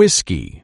whiskey.